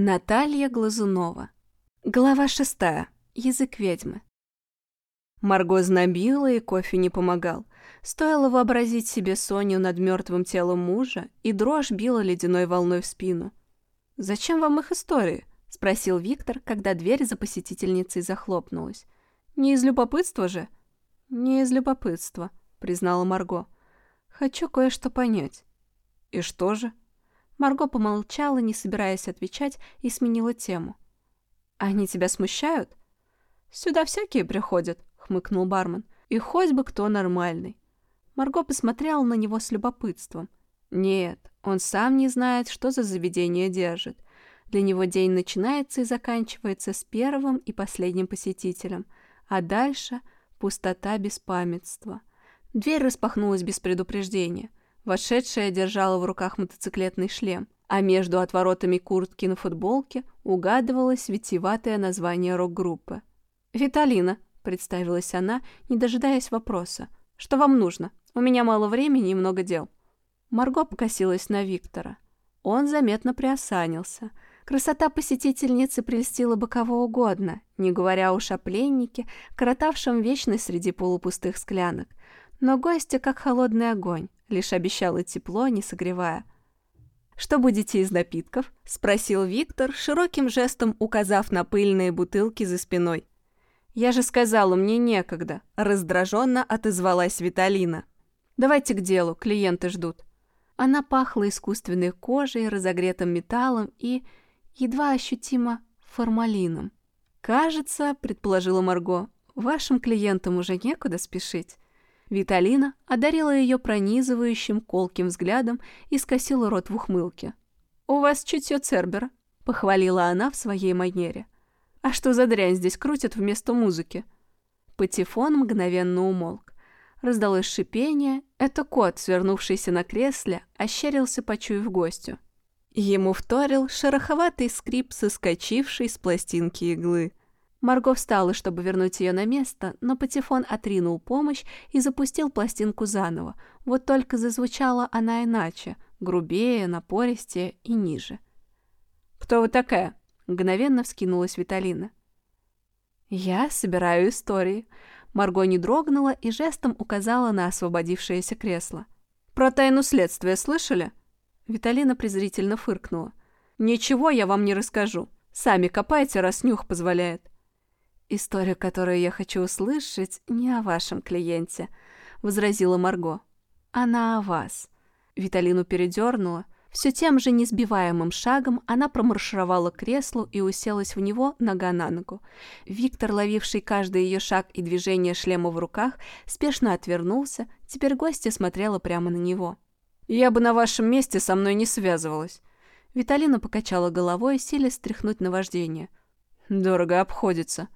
Наталья Глазунова. Глава шестая. Язык ведьмы. Марго знобила, и кофе не помогал. Стоило вообразить себе Соню над мертвым телом мужа, и дрожь била ледяной волной в спину. «Зачем вам их истории?» — спросил Виктор, когда дверь за посетительницей захлопнулась. «Не из любопытства же?» «Не из любопытства», — признала Марго. «Хочу кое-что понять». «И что же?» Марго помолчала, не собираясь отвечать, и сменила тему. «Они тебя смущают?» «Сюда всякие приходят», — хмыкнул бармен. «И хоть бы кто нормальный». Марго посмотрела на него с любопытством. «Нет, он сам не знает, что за заведение держит. Для него день начинается и заканчивается с первым и последним посетителем, а дальше — пустота беспамятства». Дверь распахнулась без предупреждения. Вошедшая держала в руках мотоциклетный шлем, а между отворотами куртки на футболке угадывалось витиеватое название рок-группы. «Виталина», — представилась она, не дожидаясь вопроса. «Что вам нужно? У меня мало времени и много дел». Марго покосилась на Виктора. Он заметно приосанился. Красота посетительницы прельстила бы кого угодно, не говоря уж о пленнике, коротавшем вечность среди полупустых склянок. Но гостя как холодный огонь лишь обещала тепло, не согревая. «Что будете из напитков?» — спросил Виктор, широким жестом указав на пыльные бутылки за спиной. «Я же сказала, мне некогда», — раздраженно отозвалась Виталина. «Давайте к делу, клиенты ждут». Она пахла искусственной кожей, разогретым металлом и, едва ощутимо, формалином. «Кажется», — предположила Марго, — «вашим клиентам уже некуда спешить. Виталина одарила ее пронизывающим колким взглядом и скосила рот в ухмылке. «У вас чутье Цербера», — похвалила она в своей манере. «А что за дрянь здесь крутят вместо музыки?» Патефон мгновенно умолк. Раздалось шипение. Это кот, свернувшийся на кресле, ощерился, почуяв гостю. Ему вторил шероховатый скрип, соскочивший с пластинки иглы. Марго встала, чтобы вернуть ее на место, но Патефон отринул помощь и запустил пластинку заново. Вот только зазвучала она иначе, грубее, напористее и ниже. «Кто вы такая?» — мгновенно вскинулась Виталина. «Я собираю истории». Марго не дрогнула и жестом указала на освободившееся кресло. «Про тайну следствия слышали?» Виталина презрительно фыркнула. «Ничего я вам не расскажу. Сами копайте, раз нюх позволяет». «История, которую я хочу услышать, не о вашем клиенте», — возразила Марго. «Она о вас». Виталину передернула. Все тем же несбиваемым шагом она промаршировала к креслу и уселась в него нога на ногу. Виктор, ловивший каждый ее шаг и движение шлема в руках, спешно отвернулся, теперь гостья смотрела прямо на него. «Я бы на вашем месте со мной не связывалась». Виталина покачала головой, силясь стряхнуть наваждение. «Дорого обходится»,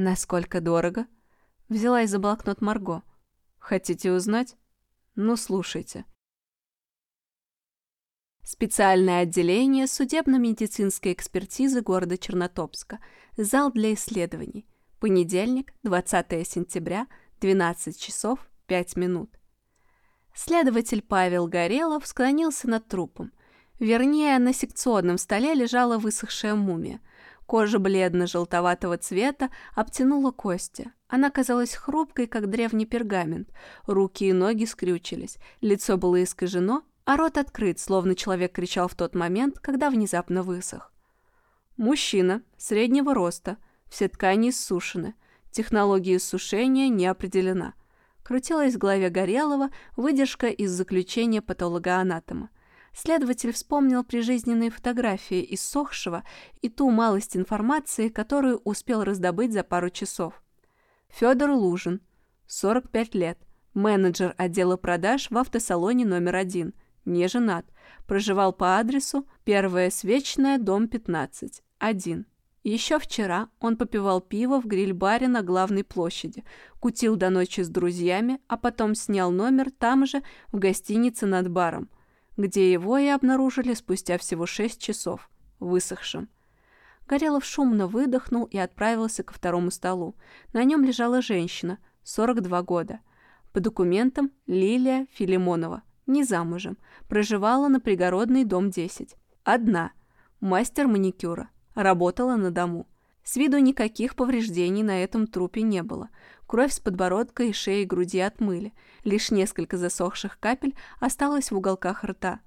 «Насколько дорого?» Взялась за блокнот Марго. «Хотите узнать? Ну, слушайте». Специальное отделение судебно-медицинской экспертизы города Чернотопска. Зал для исследований. Понедельник, 20 сентября, 12 часов 5 минут. Следователь Павел Горелов склонился над трупом. Вернее, на секционном столе лежала высохшая мумия. Кожа бледно-желтоватого цвета обтянула кости. Она казалась хрупкой, как древний пергамент. Руки и ноги скрючились, лицо было искажено, а рот открыт, словно человек кричал в тот момент, когда внезапно высох. Мужчина, среднего роста, все ткани иссушены, технология сушения не определена. Крутилась в голове Горелого выдержка из заключения патологоанатома. Следователь вспомнил прижизненные фотографии иссохшего и ту малость информации, которую успел раздобыть за пару часов. Федор Лужин, 45 лет, менеджер отдела продаж в автосалоне номер один, не женат, проживал по адресу Первая Свечная, дом 15, один. Еще вчера он попивал пиво в гриль-баре на главной площади, кутил до ночи с друзьями, а потом снял номер там же, в гостинице над баром – где его и обнаружили спустя всего шесть часов, высохшим. Горелов шумно выдохнул и отправился ко второму столу. На нем лежала женщина, 42 года. По документам Лилия Филимонова, не замужем, проживала на пригородный дом 10. Одна. Мастер маникюра. Работала на дому. С виду никаких повреждений на этом трупе не было. Кровь с подбородка и шеи и груди отмыли. Лишь несколько засохших капель осталось в уголках рта.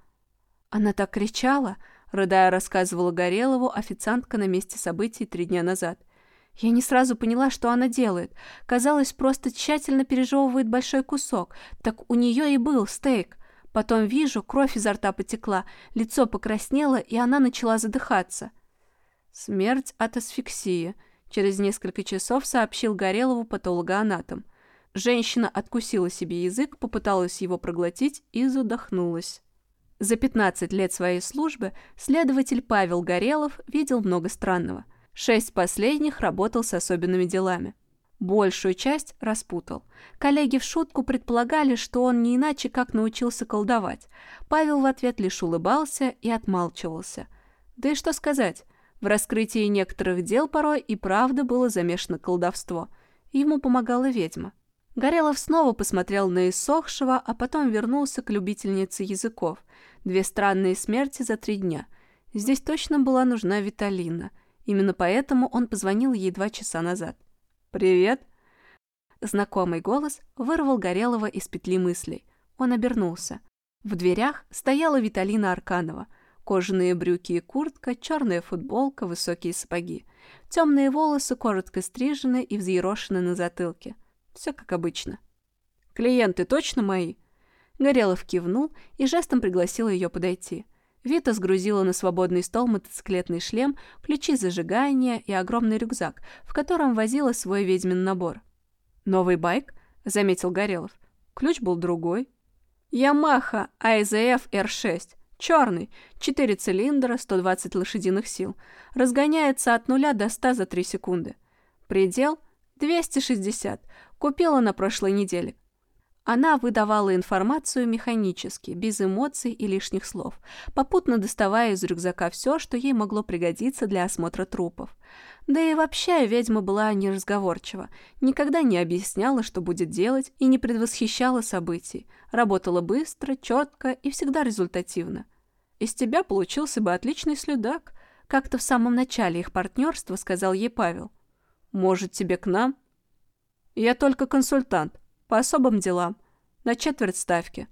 Она так кричала, рыдая рассказывала Горелову официантка на месте событий три дня назад. Я не сразу поняла, что она делает. Казалось, просто тщательно пережевывает большой кусок. Так у нее и был стейк. Потом вижу, кровь изо рта потекла, лицо покраснело, и она начала задыхаться. Смерть от асфиксии. Через несколько часов сообщил Горелову патологоанатом. Женщина откусила себе язык, попыталась его проглотить и задохнулась. За 15 лет своей службы следователь Павел Горелов видел много странного. Шесть последних работал с особенными делами. Большую часть распутал. Коллеги в шутку предполагали, что он не иначе как научился колдовать. Павел в ответ лишь улыбался и отмалчивался. Да и что сказать, в раскрытии некоторых дел порой и правда было замешано колдовство. Ему помогала ведьма. Горелов снова посмотрел на иссохшего, а потом вернулся к любительнице языков. Две странные смерти за три дня. Здесь точно была нужна Виталина. Именно поэтому он позвонил ей два часа назад. «Привет!» Знакомый голос вырвал Горелого из петли мыслей. Он обернулся. В дверях стояла Виталина Арканова – Кожаные брюки и куртка, черная футболка, высокие сапоги. Темные волосы коротко стрижены и взъерошены на затылке. Все как обычно. «Клиенты точно мои?» Горелов кивнул и жестом пригласил ее подойти. Вита сгрузила на свободный стол мотоциклетный шлем, ключи зажигания и огромный рюкзак, в котором возила свой ведьмин набор. «Новый байк?» — заметил Горелов. Ключ был другой. «Ямаха AZF R6. Черный, 4 цилиндра, 120 лошадиных сил. Разгоняется от 0 до 100 за 3 секунды. Предел 260. Купила на прошлой неделе. Она выдавала информацию механически, без эмоций и лишних слов, попутно доставая из рюкзака все, что ей могло пригодиться для осмотра трупов. Да и вообще ведьма была неразговорчива, никогда не объясняла, что будет делать, и не предвосхищала событий. Работала быстро, четко и всегда результативно. Из тебя получился бы отличный следак, как-то в самом начале их партнерства сказал ей Павел. Может, тебе к нам? Я только консультант, по особым делам, на четверть ставки.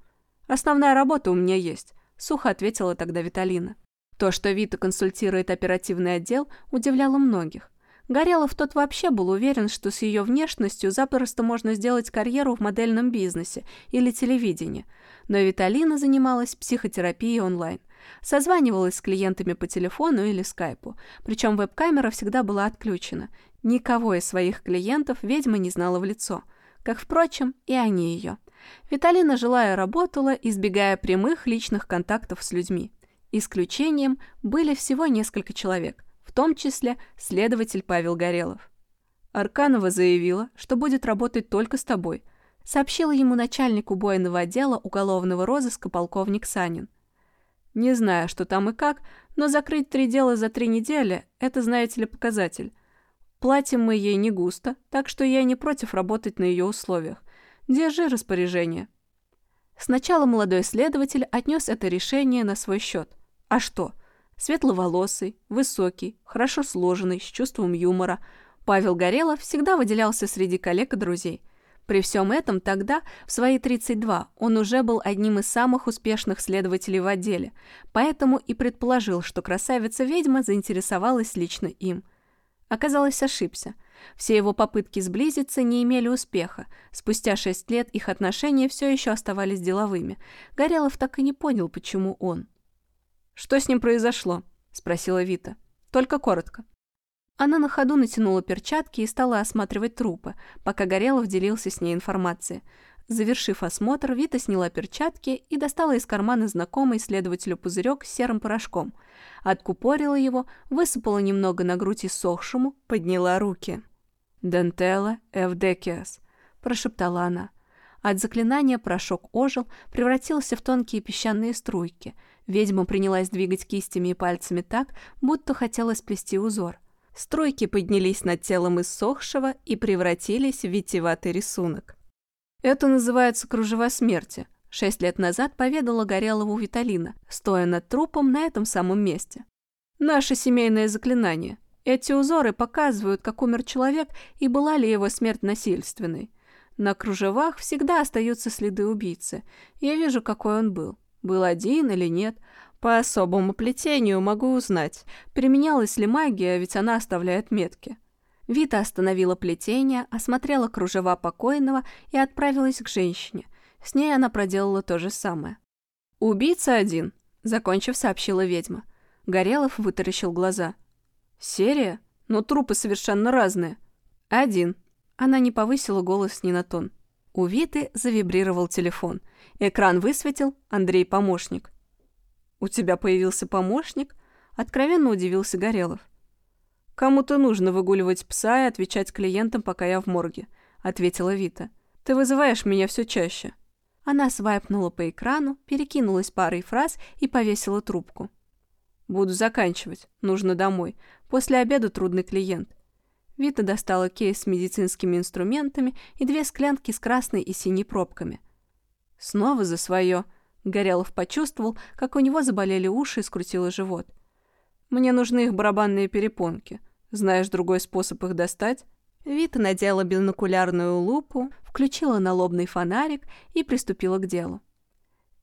Основная работа у меня есть, сухо ответила тогда Виталина. То, что Вита консультирует оперативный отдел, удивляло многих. Горелов тот вообще был уверен, что с ее внешностью запросто можно сделать карьеру в модельном бизнесе или телевидении. Но Виталина занималась психотерапией онлайн. Созванивалась с клиентами по телефону или скайпу, причем веб-камера всегда была отключена. Никого из своих клиентов ведьма не знала в лицо, как, впрочем, и они ее. Виталина жила и работала, избегая прямых личных контактов с людьми. Исключением были всего несколько человек, в том числе следователь Павел Горелов. Арканова заявила, что будет работать только с тобой, сообщила ему начальник убойного отдела уголовного розыска полковник Санин. Не знаю, что там и как, но закрыть три дела за три недели – это, знаете ли, показатель. Платим мы ей не густо, так что я не против работать на ее условиях. Держи распоряжение. Сначала молодой следователь отнес это решение на свой счет. А что? Светловолосый, высокий, хорошо сложенный, с чувством юмора. Павел Горелов всегда выделялся среди коллег и друзей. При всем этом тогда, в свои 32, он уже был одним из самых успешных следователей в отделе, поэтому и предположил, что красавица-ведьма заинтересовалась лично им. Оказалось, ошибся. Все его попытки сблизиться не имели успеха. Спустя шесть лет их отношения все еще оставались деловыми. Горелов так и не понял, почему он. «Что с ним произошло?» – спросила Вита. «Только коротко». Она на ходу натянула перчатки и стала осматривать трупы, пока Горелов делился с ней информацией. Завершив осмотр, Вита сняла перчатки и достала из кармана знакомый следователю пузырек с серым порошком. Откупорила его, высыпала немного на грудь иссохшему, подняла руки. «Дентелла Эвдекиас», – прошептала она. От заклинания порошок ожил, превратился в тонкие песчаные струйки. Ведьма принялась двигать кистями и пальцами так, будто хотела сплести узор – Стройки поднялись над телом иссохшего и превратились в витиеватый рисунок. Это называется кружева смерти. Шесть лет назад поведала Горелову Виталина, стоя над трупом на этом самом месте. Наше семейное заклинание. Эти узоры показывают, как умер человек и была ли его смерть насильственной. На кружевах всегда остаются следы убийцы. Я вижу, какой он был. Был один или нет. По особому плетению могу узнать, применялась ли магия, ведь она оставляет метки. Вита остановила плетение, осмотрела кружева покойного и отправилась к женщине. С ней она проделала то же самое. «Убийца один», — закончив, сообщила ведьма. Горелов вытаращил глаза. «Серия? Но трупы совершенно разные». «Один». Она не повысила голос ни на тон. У Виты завибрировал телефон. Экран высветил Андрей помощник. «У тебя появился помощник?» Откровенно удивился Горелов. «Кому-то нужно выгуливать пса и отвечать клиентам, пока я в морге», — ответила Вита. «Ты вызываешь меня все чаще». Она свайпнула по экрану, перекинулась парой фраз и повесила трубку. «Буду заканчивать. Нужно домой. После обеда трудный клиент». Вита достала кейс с медицинскими инструментами и две склянки с красной и синей пробками. «Снова за свое», Горелов почувствовал, как у него заболели уши и скрутило живот. «Мне нужны их барабанные перепонки. Знаешь другой способ их достать?» Вита надела бинокулярную лупу, включила налобный фонарик и приступила к делу.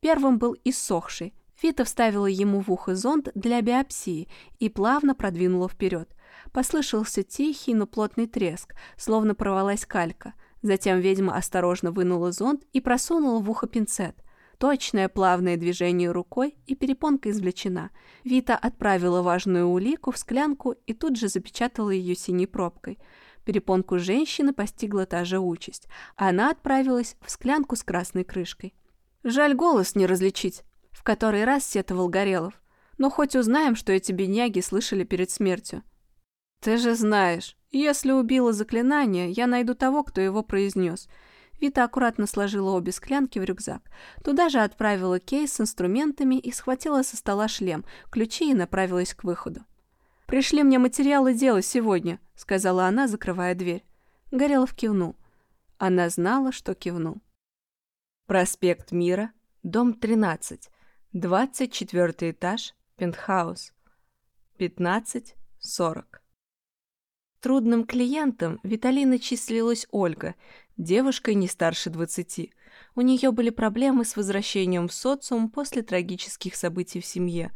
Первым был иссохший. Вита вставила ему в ухо зонд для биопсии и плавно продвинула вперед. Послышался тихий, но плотный треск, словно порвалась калька. Затем ведьма осторожно вынула зонд и просунула в ухо пинцет. Точное плавное движение рукой, и перепонка извлечена. Вита отправила важную улику в склянку и тут же запечатала ее синей пробкой. Перепонку женщины постигла та же участь. Она отправилась в склянку с красной крышкой. «Жаль голос не различить», — в который раз сетовал Горелов. «Но хоть узнаем, что эти бедняги слышали перед смертью». «Ты же знаешь, если убила заклинание, я найду того, кто его произнес. Вита аккуратно сложила обе склянки в рюкзак. Туда же отправила кейс с инструментами и схватила со стола шлем, ключи и направилась к выходу. «Пришли мне материалы дела сегодня», — сказала она, закрывая дверь. Горелов кивнул. Она знала, что кивнул. Проспект Мира, дом 13, 24 этаж, пентхаус. 15.40. Трудным клиентом Виталина числилась Ольга, девушкой не старше двадцати. У нее были проблемы с возвращением в социум после трагических событий в семье.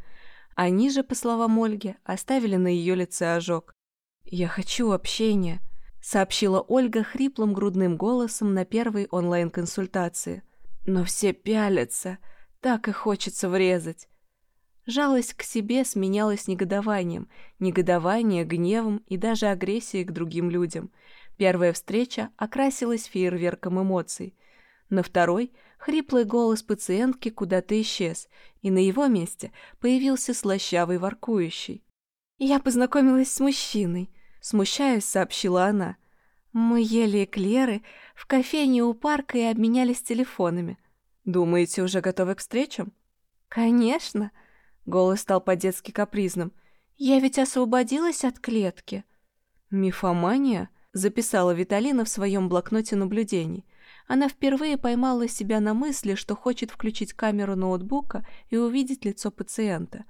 Они же, по словам Ольги, оставили на ее лице ожог. «Я хочу общения», — сообщила Ольга хриплым грудным голосом на первой онлайн-консультации. «Но все пялятся, так и хочется врезать». Жалость к себе сменялась негодованием, негодование гневом и даже агрессией к другим людям — Первая встреча окрасилась фейерверком эмоций. На второй хриплый голос пациентки куда-то исчез, и на его месте появился слащавый воркующий. «Я познакомилась с мужчиной», — смущаясь, сообщила она. «Мы ели эклеры в кофейне у парка и обменялись телефонами». «Думаете, уже готовы к встречам?» «Конечно», — голос стал по-детски капризным. «Я ведь освободилась от клетки». «Мифомания?» Записала Виталина в своем блокноте наблюдений. Она впервые поймала себя на мысли, что хочет включить камеру ноутбука и увидеть лицо пациента.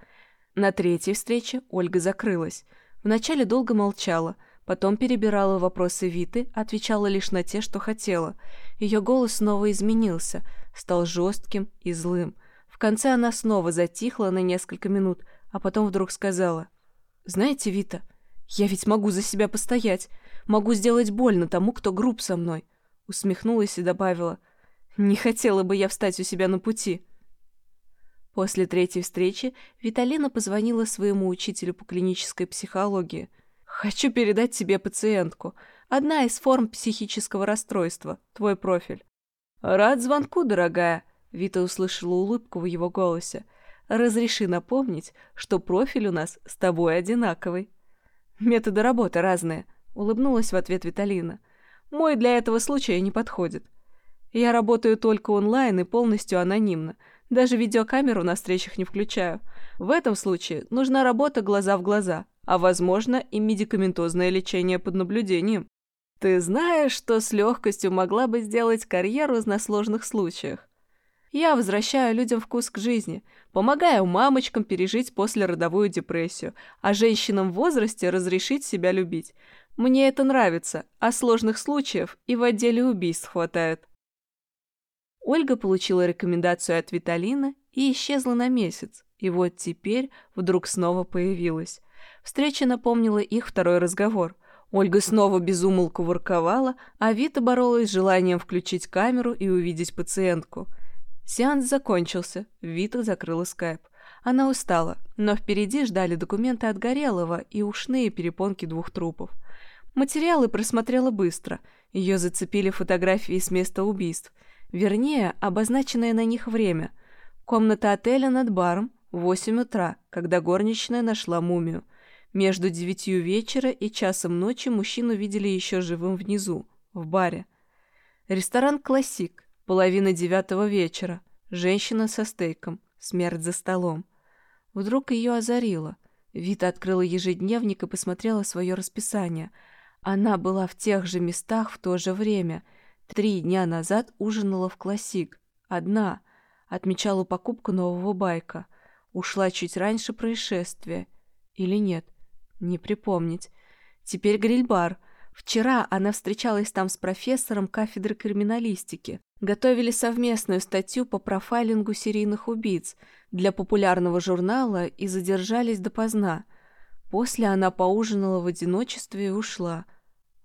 На третьей встрече Ольга закрылась. Вначале долго молчала, потом перебирала вопросы Виты, отвечала лишь на те, что хотела. Ее голос снова изменился, стал жестким и злым. В конце она снова затихла на несколько минут, а потом вдруг сказала. «Знаете, Вита, я ведь могу за себя постоять. Могу сделать больно тому, кто груб со мной. Усмехнулась и добавила. Не хотела бы я встать у себя на пути. После третьей встречи Виталина позвонила своему учителю по клинической психологии. «Хочу передать тебе пациентку. Одна из форм психического расстройства. Твой профиль». «Рад звонку, дорогая», — Вита услышала улыбку в его голосе. «Разреши напомнить, что профиль у нас с тобой одинаковый. Методы работы разные. Улыбнулась в ответ Виталина. Мой для этого случая не подходит. Я работаю только онлайн и полностью анонимно. Даже видеокамеру на встречах не включаю. В этом случае нужна работа глаза в глаза, а возможно и медикаментозное лечение под наблюдением. Ты знаешь, что с легкостью могла бы сделать карьеру на сложных случаях? Я возвращаю людям вкус к жизни, помогаю мамочкам пережить послеродовую депрессию, а женщинам в возрасте разрешить себя любить. Мне это нравится, а сложных случаев и в отделе убийств хватает. Ольга получила рекомендацию от Виталина и исчезла на месяц, и вот теперь вдруг снова появилась. Встреча напомнила их второй разговор. Ольга снова безумолку ворковала, а Вита боролась с желанием включить камеру и увидеть пациентку. Сеанс закончился, Вита закрыла скайп. Она устала, но впереди ждали документы от Горелого и ушные перепонки двух трупов. Материалы просмотрела быстро. Ее зацепили фотографии с места убийств. Вернее, обозначенное на них время. Комната отеля над баром, 8 утра, когда горничная нашла мумию. Между девятью вечера и часом ночи мужчину видели еще живым внизу, в баре. Ресторан «Классик», половина девятого вечера, женщина со стейком, смерть за столом. Вдруг ее озарило. Вита открыла ежедневник и посмотрела свое расписание. Она была в тех же местах в то же время. Три дня назад ужинала в «Классик». Одна. Отмечала покупку нового байка. Ушла чуть раньше происшествия. Или нет? Не припомнить. Теперь гриль-бар. Вчера она встречалась там с профессором кафедры криминалистики. Готовили совместную статью по профайлингу серийных убийц для популярного журнала и задержались допоздна. После она поужинала в одиночестве и ушла.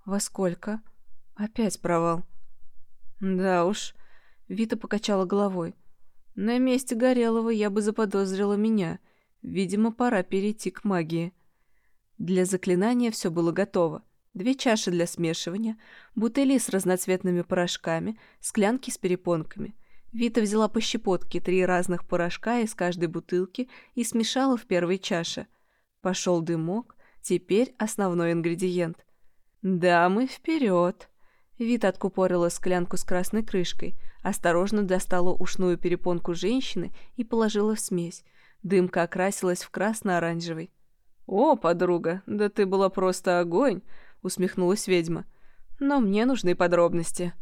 Во сколько? Опять провал. Да уж. Вита покачала головой. На месте Горелого я бы заподозрила меня. Видимо, пора перейти к магии. Для заклинания все было готово. Две чаши для смешивания, бутыли с разноцветными порошками, склянки с перепонками. Вита взяла по щепотке три разных порошка из каждой бутылки и смешала в первой чаше. Пошел дымок, теперь основной ингредиент. «Дамы, вперед!» Вита откупорила склянку с красной крышкой, осторожно достала ушную перепонку женщины и положила в смесь. Дымка окрасилась в красно-оранжевый. «О, подруга, да ты была просто огонь!» — усмехнулась ведьма. «Но мне нужны подробности».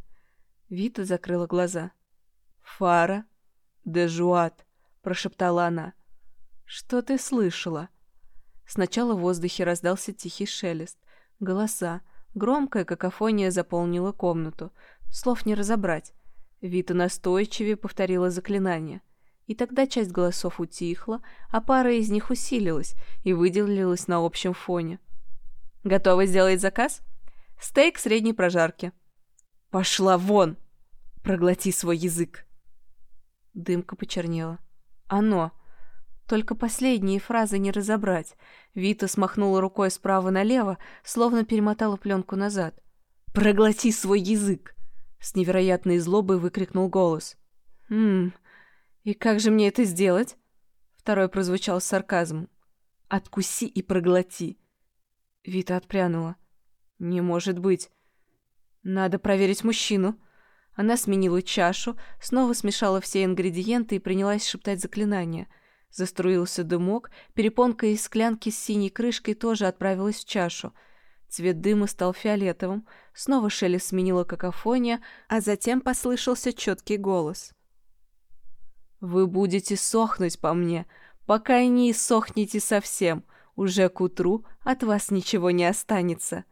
Вита закрыла глаза. «Фара де Жуат», — прошептала она. «Что ты слышала?» Сначала в воздухе раздался тихий шелест, голоса, Громкая какофония заполнила комнату. Слов не разобрать. Вита настойчивее повторила заклинание. И тогда часть голосов утихла, а пара из них усилилась и выделилась на общем фоне. «Готовы сделать заказ?» «Стейк средней прожарки». «Пошла вон! Проглоти свой язык!» Дымка почернела. «Оно!» Только последние фразы не разобрать. Вита смахнула рукой справа налево, словно перемотала пленку назад. «Проглоти свой язык!» С невероятной злобой выкрикнул голос. «Хм, и как же мне это сделать?» Второй прозвучал с сарказмом. «Откуси и проглоти!» Вита отпрянула. «Не может быть. Надо проверить мужчину». Она сменила чашу, снова смешала все ингредиенты и принялась шептать заклинания — Заструился дымок, перепонка из склянки с синей крышкой тоже отправилась в чашу. Цвет дыма стал фиолетовым, снова шелест сменила какофония, а затем послышался четкий голос. «Вы будете сохнуть по мне, пока и не иссохнете совсем. Уже к утру от вас ничего не останется».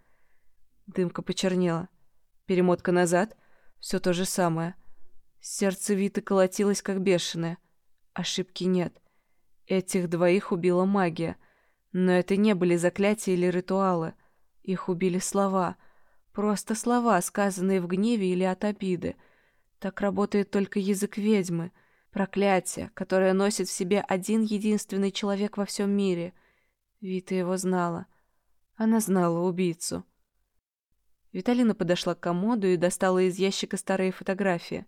Дымка почернела. Перемотка назад. Все то же самое. Сердце Виты колотилось, как бешеное. Ошибки нет. Этих двоих убила магия. Но это не были заклятия или ритуалы. Их убили слова. Просто слова, сказанные в гневе или от обиды. Так работает только язык ведьмы. Проклятие, которое носит в себе один единственный человек во всем мире. Вита его знала. Она знала убийцу. Виталина подошла к комоду и достала из ящика старые фотографии.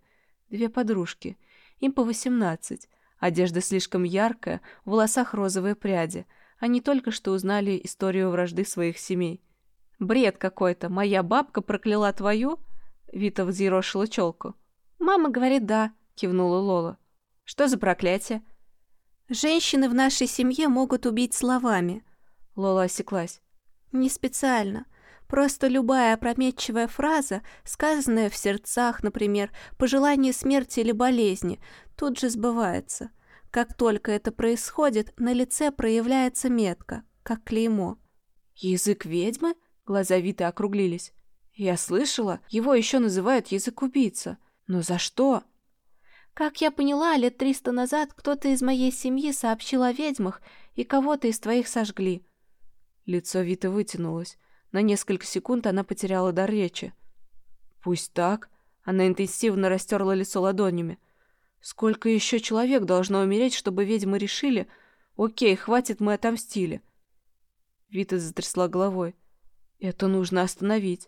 Две подружки. Им по восемнадцать. Одежда слишком яркая, в волосах розовые пряди. Они только что узнали историю вражды своих семей. «Бред какой-то. Моя бабка прокляла твою?» Вита взъерошила челку. «Мама говорит да», — кивнула Лола. «Что за проклятие?» «Женщины в нашей семье могут убить словами». Лола осеклась. «Не специально. Просто любая опрометчивая фраза, сказанная в сердцах, например, пожелание смерти или болезни, тут же сбывается. Как только это происходит, на лице проявляется метка, как клеймо. «Язык ведьмы?» Глаза Виты округлились. «Я слышала, его еще называют язык убийца. Но за что?» «Как я поняла, лет триста назад кто-то из моей семьи сообщил о ведьмах, и кого-то из твоих сожгли». Лицо Виты вытянулось. На несколько секунд она потеряла дар речи. «Пусть так». Она интенсивно растерла лицо ладонями. «Сколько еще человек должно умереть, чтобы ведьмы решили, окей, хватит, мы отомстили?» Вита затрясла головой. «Это нужно остановить».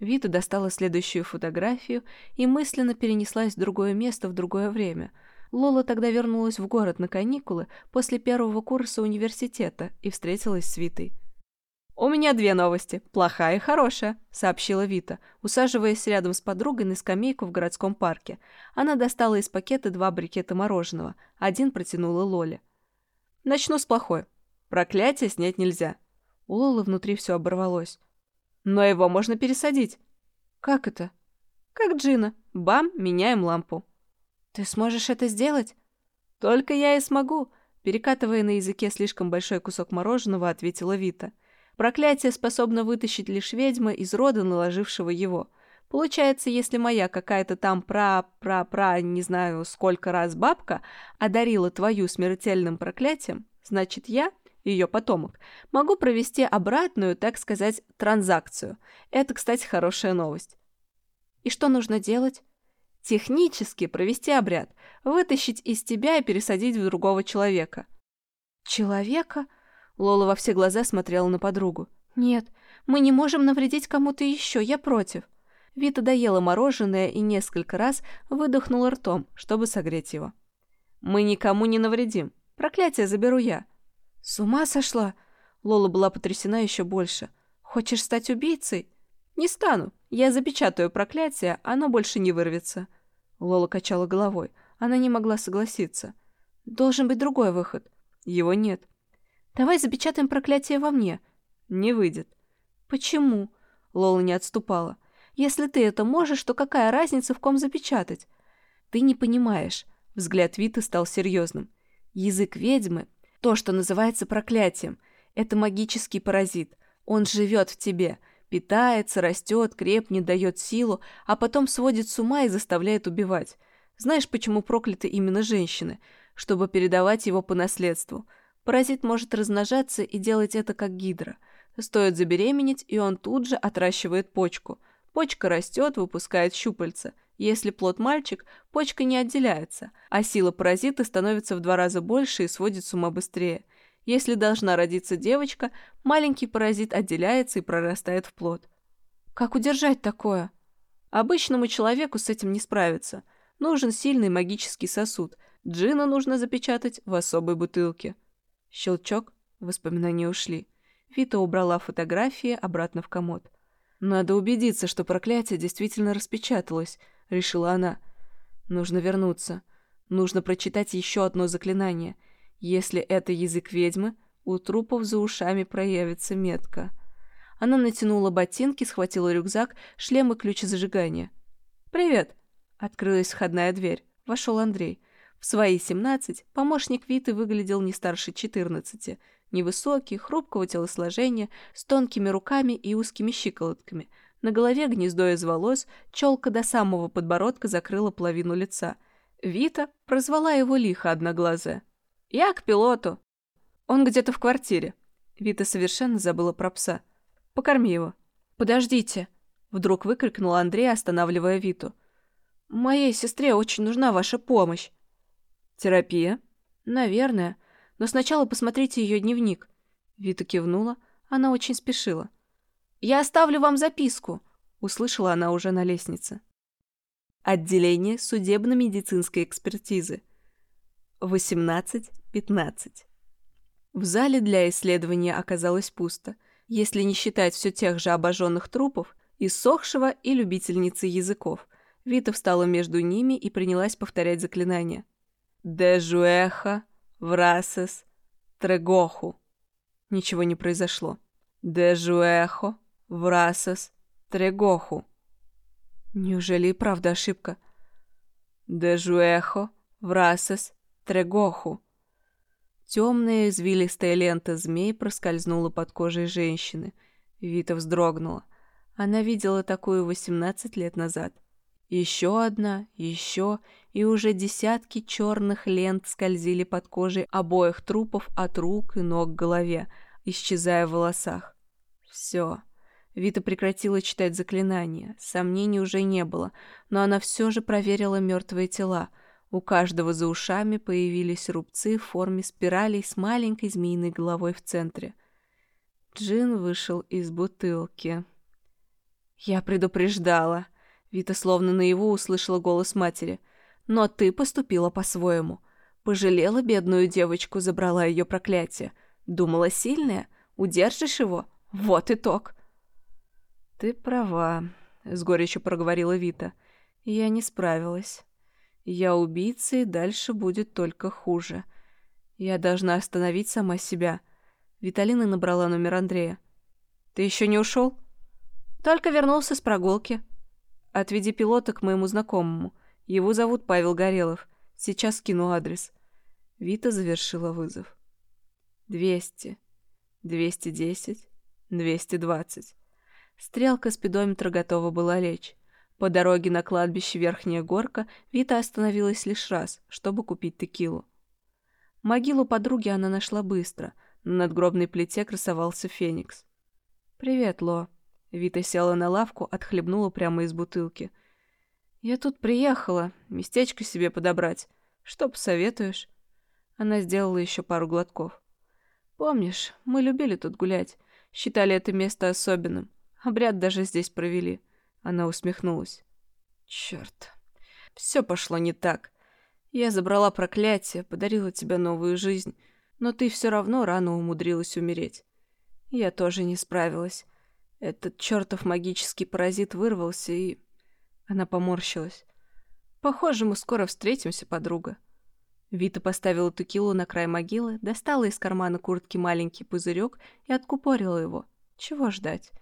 Вита достала следующую фотографию и мысленно перенеслась в другое место в другое время. Лола тогда вернулась в город на каникулы после первого курса университета и встретилась с Витой. «У меня две новости, плохая и хорошая», — сообщила Вита, усаживаясь рядом с подругой на скамейку в городском парке. Она достала из пакета два брикета мороженого, один протянула Лоле. «Начну с плохой. Проклятие снять нельзя». У Лолы внутри все оборвалось. «Но его можно пересадить». «Как это?» «Как Джина. Бам, меняем лампу». «Ты сможешь это сделать?» «Только я и смогу», — перекатывая на языке слишком большой кусок мороженого, ответила Вита. Проклятие способно вытащить лишь ведьма из рода, наложившего его. Получается, если моя какая-то там пра-пра-пра, не знаю сколько раз бабка, одарила твою смертельным проклятием, значит я, ее потомок, могу провести обратную, так сказать, транзакцию. Это, кстати, хорошая новость. И что нужно делать? Технически провести обряд, вытащить из тебя и пересадить в другого человека. Человека? Лола во все глаза смотрела на подругу. «Нет, мы не можем навредить кому-то еще, я против». Вита доела мороженое и несколько раз выдохнула ртом, чтобы согреть его. «Мы никому не навредим. Проклятие заберу я». «С ума сошла?» Лола была потрясена еще больше. «Хочешь стать убийцей?» «Не стану. Я запечатаю проклятие, оно больше не вырвется». Лола качала головой. Она не могла согласиться. «Должен быть другой выход». «Его нет. Давай запечатаем проклятие во мне. Не выйдет. Почему? Лола не отступала. Если ты это можешь, то какая разница, в ком запечатать? Ты не понимаешь. Взгляд Виты стал серьезным. Язык ведьмы, то, что называется проклятием, это магический паразит. Он живет в тебе, питается, растет, крепнет, дает силу, а потом сводит с ума и заставляет убивать. Знаешь, почему прокляты именно женщины? Чтобы передавать его по наследству – Паразит может размножаться и делать это как гидра. Стоит забеременеть, и он тут же отращивает почку. Почка растет, выпускает щупальца. Если плод мальчик, почка не отделяется, а сила паразита становится в два раза больше и сводит с ума быстрее. Если должна родиться девочка, маленький паразит отделяется и прорастает в плод. Как удержать такое? Обычному человеку с этим не справиться. Нужен сильный магический сосуд. Джина нужно запечатать в особой бутылке. Щелчок, воспоминания ушли. Вита убрала фотографии обратно в комод. «Надо убедиться, что проклятие действительно распечаталось», — решила она. «Нужно вернуться. Нужно прочитать еще одно заклинание. Если это язык ведьмы, у трупов за ушами проявится метка». Она натянула ботинки, схватила рюкзак, шлем и ключ зажигания. «Привет!» — открылась входная дверь. Вошел Андрей. В свои 17 помощник Виты выглядел не старше 14, невысокий, хрупкого телосложения, с тонкими руками и узкими щиколотками. На голове гнездо из волос, челка до самого подбородка закрыла половину лица. Вита прозвала его лихо одноглазая. «Я к пилоту!» «Он где-то в квартире». Вита совершенно забыла про пса. «Покорми его». «Подождите!» Вдруг выкрикнул Андрей, останавливая Виту. «Моей сестре очень нужна ваша помощь». «Терапия?» «Наверное. Но сначала посмотрите ее дневник». Вита кивнула. Она очень спешила. «Я оставлю вам записку», — услышала она уже на лестнице. Отделение судебно-медицинской экспертизы. 18.15. В зале для исследования оказалось пусто, если не считать все тех же обожженных трупов, иссохшего и любительницы языков. Вита встала между ними и принялась повторять заклинание. Дежуэха, Врасес, Трегоху. Ничего не произошло. Дежуэхо, врасас трегоху. Неужели и правда ошибка? Дежуэхо врасас трегоху. Темная извилистая лента змей проскользнула под кожей женщины. Вита вздрогнула. Она видела такую 18 лет назад. Еще одна, еще, и уже десятки черных лент скользили под кожей обоих трупов от рук и ног к голове, исчезая в волосах. Все. Вита прекратила читать заклинания. Сомнений уже не было, но она все же проверила мертвые тела — у каждого за ушами появились рубцы в форме спиралей с маленькой змеиной головой в центре. Джин вышел из бутылки. «Я предупреждала», — Вита словно наяву услышала голос матери. «Но ты поступила по-своему. Пожалела бедную девочку, забрала ее проклятие. Думала сильная? Удержишь его? Вот итог». «Ты права», — с горечью проговорила Вита. «Я не справилась». Я убийца, и дальше будет только хуже. Я должна остановить сама себя. Виталина набрала номер Андрея. «Ты еще не ушел?» «Только вернулся с прогулки». «Отведи пилота к моему знакомому. Его зовут Павел Горелов. Сейчас скину адрес». Вита завершила вызов. «Двести. Двести десять. Двести двадцать». Стрелка спидометра готова была лечь. По дороге на кладбище Верхняя Горка Вита остановилась лишь раз, чтобы купить текилу. Могилу подруги она нашла быстро. На надгробной плите красовался феникс. «Привет, Ло». Вита села на лавку, отхлебнула прямо из бутылки. «Я тут приехала, местечко себе подобрать. Что посоветуешь?» Она сделала еще пару глотков. «Помнишь, мы любили тут гулять, считали это место особенным. Обряд даже здесь провели». Она усмехнулась. Черт. Все пошло не так. Я забрала проклятие, подарила тебе новую жизнь, но ты все равно рано умудрилась умереть. Я тоже не справилась. Этот чертов магический паразит вырвался и... Она поморщилась. Похоже, мы скоро встретимся, подруга. Вита поставила текилу на край могилы, достала из кармана куртки маленький пузырек и откупорила его. Чего ждать?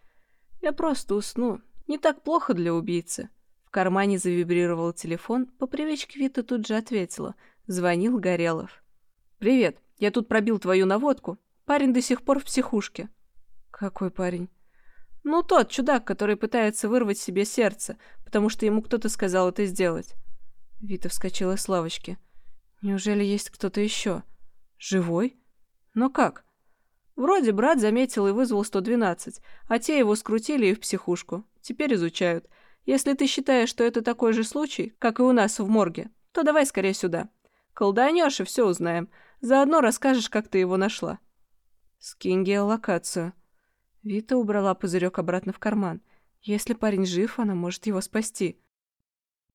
Я просто усну, не так плохо для убийцы. В кармане завибрировал телефон, по привычке Вита тут же ответила. Звонил Горелов. «Привет, я тут пробил твою наводку. Парень до сих пор в психушке». «Какой парень?» «Ну, тот чудак, который пытается вырвать себе сердце, потому что ему кто-то сказал это сделать». Вита вскочила с лавочки. «Неужели есть кто-то еще? Живой? Но как?» Вроде брат заметил и вызвал 112, а те его скрутили и в психушку. Теперь изучают. Если ты считаешь, что это такой же случай, как и у нас в морге, то давай скорее сюда. Колданешь и все узнаем. Заодно расскажешь, как ты его нашла. Скинь геолокацию. Вита убрала пузырек обратно в карман. Если парень жив, она может его спасти.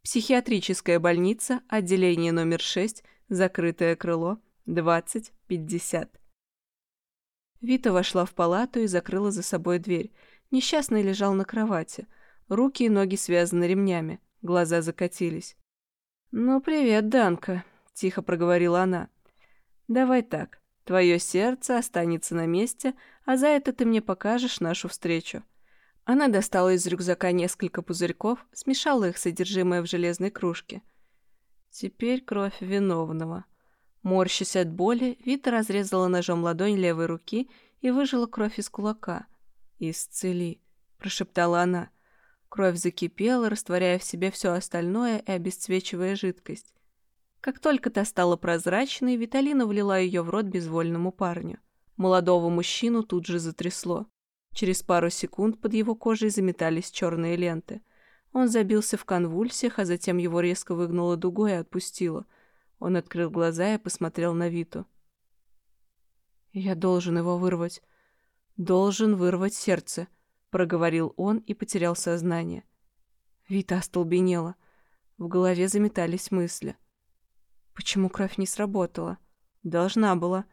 Психиатрическая больница, отделение номер 6, закрытое крыло, 20-50. Вита вошла в палату и закрыла за собой дверь. Несчастный лежал на кровати. Руки и ноги связаны ремнями. Глаза закатились. «Ну, привет, Данка», — тихо проговорила она. «Давай так. Твое сердце останется на месте, а за это ты мне покажешь нашу встречу». Она достала из рюкзака несколько пузырьков, смешала их содержимое в железной кружке. Теперь кровь виновного. Морщась от боли, Вита разрезала ножом ладонь левой руки и выжила кровь из кулака. «Исцели», — прошептала она. Кровь закипела, растворяя в себе все остальное и обесцвечивая жидкость. Как только та стала прозрачной, Виталина влила ее в рот безвольному парню. Молодого мужчину тут же затрясло. Через пару секунд под его кожей заметались черные ленты. Он забился в конвульсиях, а затем его резко выгнуло дугой и отпустило — он открыл глаза и посмотрел на Виту. «Я должен его вырвать. Должен вырвать сердце», — проговорил он и потерял сознание. Вита остолбенела. В голове заметались мысли. Почему кровь не сработала? Должна была.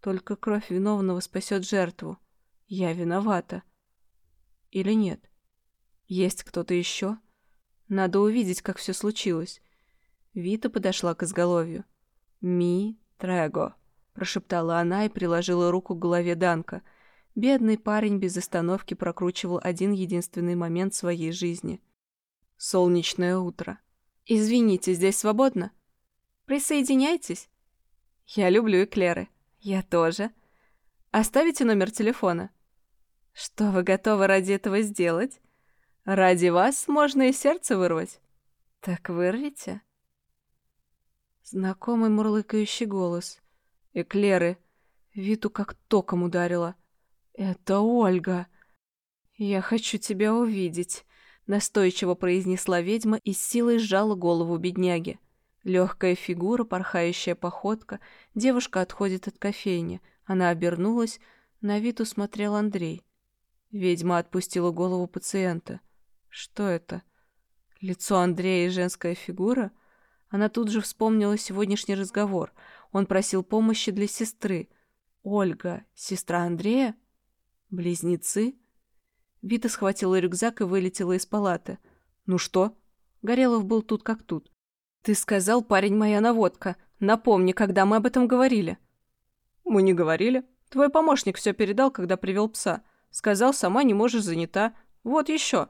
Только кровь виновного спасет жертву. Я виновата. Или нет? Есть кто-то еще? Надо увидеть, как все случилось. Вита подошла к изголовью. «Ми Трего», — прошептала она и приложила руку к голове Данка. Бедный парень без остановки прокручивал один единственный момент своей жизни. Солнечное утро. «Извините, здесь свободно?» «Присоединяйтесь». «Я люблю эклеры». «Я тоже». «Оставите номер телефона?» «Что вы готовы ради этого сделать?» «Ради вас можно и сердце вырвать». «Так вырвите?» Знакомый мурлыкающий голос. Эклеры. Виту как током ударило. «Это Ольга!» «Я хочу тебя увидеть», — настойчиво произнесла ведьма и силой сжала голову бедняги. Легкая фигура, порхающая походка. Девушка отходит от кофейни. Она обернулась. На Виту смотрел Андрей. Ведьма отпустила голову пациента. Что это? Лицо Андрея и женская фигура? Она тут же вспомнила сегодняшний разговор. Он просил помощи для сестры. Ольга, сестра Андрея? Близнецы? Вита схватила рюкзак и вылетела из палаты. «Ну что?» Горелов был тут как тут. «Ты сказал, парень, моя наводка. Напомни, когда мы об этом говорили». «Мы не говорили. Твой помощник все передал, когда привел пса. Сказал, сама не можешь, занята. Вот еще».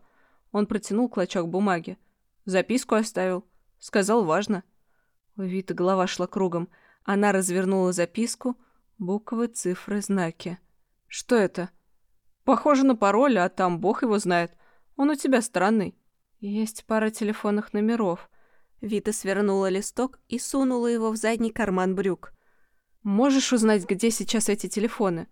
Он протянул клочок бумаги. Записку оставил. Сказал, важно. У Виты голова шла кругом. Она развернула записку. Буквы, цифры, знаки. «Что это?» Похоже на пароль, а там бог его знает. Он у тебя странный. Есть пара телефонных номеров. Вита свернула листок и сунула его в задний карман брюк. Можешь узнать, где сейчас эти телефоны?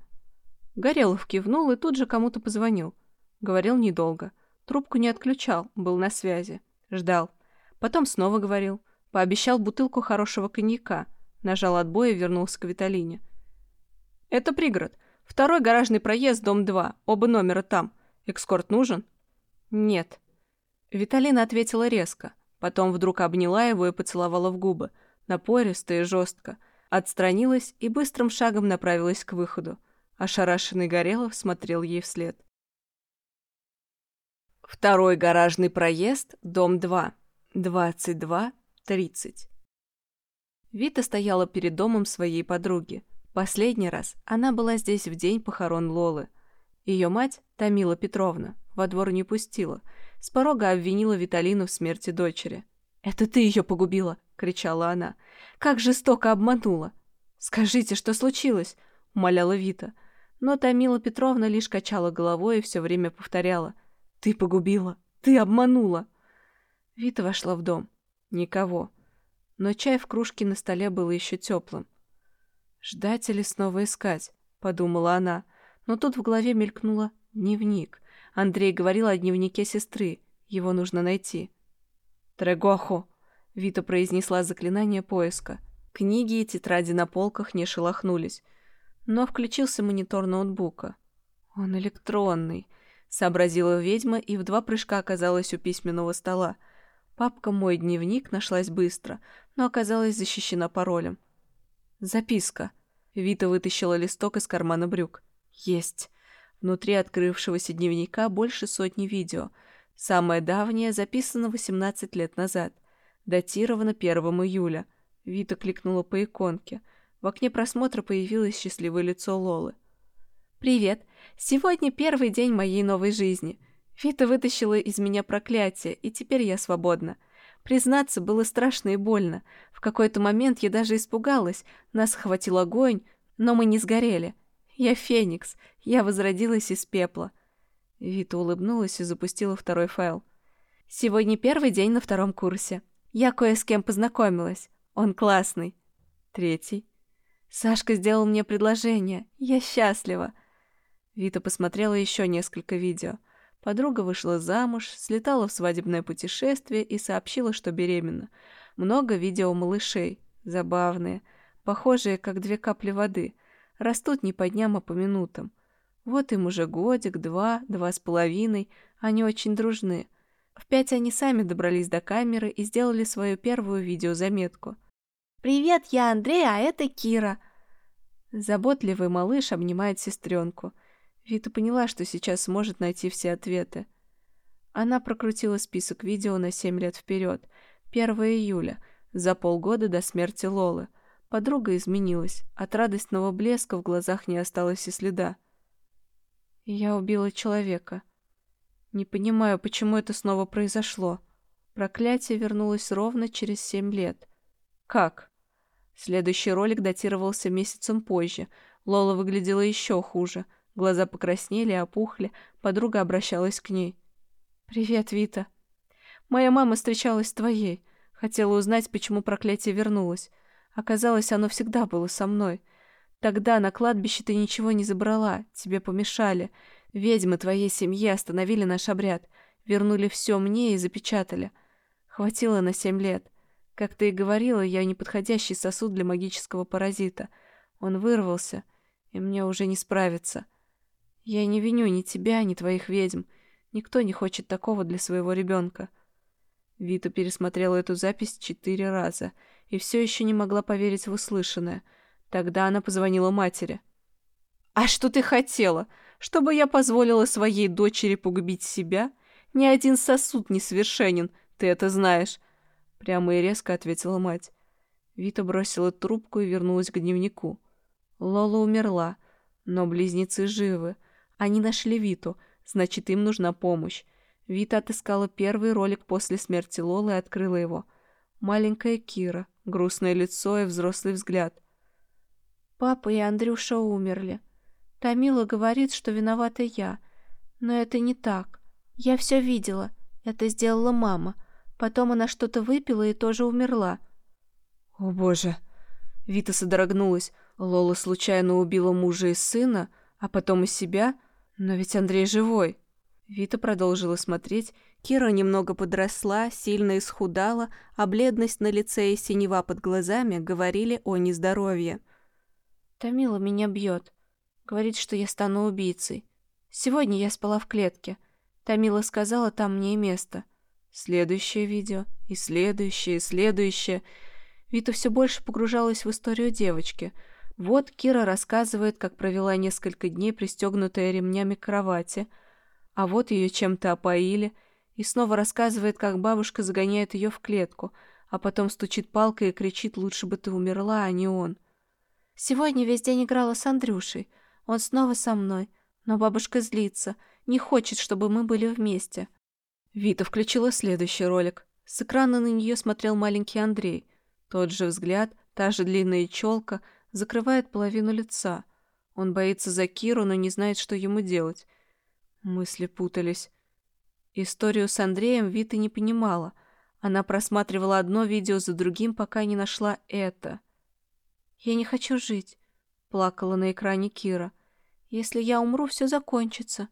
Горелов кивнул и тут же кому-то позвонил. Говорил недолго. Трубку не отключал, был на связи. Ждал. Потом снова говорил. Пообещал бутылку хорошего коньяка. Нажал отбой и вернулся к Виталине. «Это пригород. Второй гаражный проезд, дом 2. Оба номера там. Экскорт нужен? Нет. Виталина ответила резко. Потом вдруг обняла его и поцеловала в губы. Напористо и жестко. Отстранилась и быстрым шагом направилась к выходу. Ошарашенный Горелов смотрел ей вслед. Второй гаражный проезд, дом 2. 22.30. Вита стояла перед домом своей подруги. Последний раз она была здесь в день похорон Лолы. Ее мать, Тамила Петровна, во двор не пустила. С порога обвинила Виталину в смерти дочери. «Это ты ее погубила!» — кричала она. «Как жестоко обманула!» «Скажите, что случилось?» — умоляла Вита. Но Тамила Петровна лишь качала головой и все время повторяла. «Ты погубила! Ты обманула!» Вита вошла в дом. Никого. Но чай в кружке на столе был еще теплым. «Ждать или снова искать?» — подумала она. Но тут в голове мелькнуло дневник. Андрей говорил о дневнике сестры. Его нужно найти. «Трегохо!» — Вита произнесла заклинание поиска. Книги и тетради на полках не шелохнулись. Но включился монитор ноутбука. «Он электронный», — сообразила ведьма и в два прыжка оказалась у письменного стола. Папка «Мой дневник» нашлась быстро, но оказалась защищена паролем. Записка. Вита вытащила листок из кармана брюк. Есть. Внутри открывшегося дневника больше сотни видео. Самое давнее записано 18 лет назад. Датировано 1 июля. Вита кликнула по иконке. В окне просмотра появилось счастливое лицо Лолы. «Привет! Сегодня первый день моей новой жизни. Вита вытащила из меня проклятие, и теперь я свободна. Признаться, было страшно и больно. В какой-то момент я даже испугалась. Нас хватил огонь, но мы не сгорели. Я феникс. Я возродилась из пепла. Вита улыбнулась и запустила второй файл. Сегодня первый день на втором курсе. Я кое с кем познакомилась. Он классный. Третий. Сашка сделал мне предложение. Я счастлива. Вита посмотрела еще несколько видео. Подруга вышла замуж, слетала в свадебное путешествие и сообщила, что беременна. Много видео малышей, забавные, похожие, как две капли воды. Растут не по дням, а по минутам. Вот им уже годик, два, два с половиной, они очень дружны. В пять они сами добрались до камеры и сделали свою первую видеозаметку. «Привет, я Андрей, а это Кира». Заботливый малыш обнимает сестренку – Вита поняла, что сейчас сможет найти все ответы. Она прокрутила список видео на 7 лет вперед. 1 июля, за полгода до смерти Лолы. Подруга изменилась. От радостного блеска в глазах не осталось и следа. Я убила человека. Не понимаю, почему это снова произошло. Проклятие вернулось ровно через семь лет. Как? Следующий ролик датировался месяцем позже. Лола выглядела еще хуже. Глаза покраснели опухли. Подруга обращалась к ней. «Привет, Вита. Моя мама встречалась с твоей. Хотела узнать, почему проклятие вернулось. Оказалось, оно всегда было со мной. Тогда на кладбище ты ничего не забрала, тебе помешали. Ведьмы твоей семьи остановили наш обряд, вернули все мне и запечатали. Хватило на семь лет. Как ты и говорила, я неподходящий сосуд для магического паразита. Он вырвался, и мне уже не справиться. Я не виню ни тебя, ни твоих ведьм. Никто не хочет такого для своего ребенка. Вита пересмотрела эту запись четыре раза и все еще не могла поверить в услышанное. Тогда она позвонила матери. «А что ты хотела? Чтобы я позволила своей дочери погубить себя? Ни один сосуд не совершенен, ты это знаешь!» Прямо и резко ответила мать. Вита бросила трубку и вернулась к дневнику. Лола умерла, но близнецы живы. Они нашли Виту, значит, им нужна помощь. Вита отыскала первый ролик после смерти Лолы и открыла его. Маленькая Кира, грустное лицо и взрослый взгляд. «Папа и Андрюша умерли. Тамила говорит, что виновата я. Но это не так. Я все видела. Это сделала мама. Потом она что-то выпила и тоже умерла». «О боже!» Вита содрогнулась. Лола случайно убила мужа и сына, а потом и себя. Но ведь Андрей живой. Вита продолжила смотреть. Кира немного подросла, сильно исхудала, а бледность на лице и синева под глазами говорили о нездоровье. «Тамила меня бьет. Говорит, что я стану убийцей. Сегодня я спала в клетке. Тамила сказала, там мне и место. Следующее видео, и следующее, и следующее. Вита все больше погружалась в историю девочки. Вот Кира рассказывает, как провела несколько дней пристегнутая ремнями к кровати – а вот ее чем-то опоили, и снова рассказывает, как бабушка загоняет ее в клетку, а потом стучит палкой и кричит «Лучше бы ты умерла, а не он». Сегодня весь день играла с Андрюшей. Он снова со мной, но бабушка злится, не хочет, чтобы мы были вместе. Вита включила следующий ролик. С экрана на нее смотрел маленький Андрей. Тот же взгляд, та же длинная челка, закрывает половину лица. Он боится за Киру, но не знает, что ему делать. Мысли путались. Историю с Андреем Вита не понимала. Она просматривала одно видео за другим, пока не нашла это. «Я не хочу жить», — плакала на экране Кира. «Если я умру, все закончится».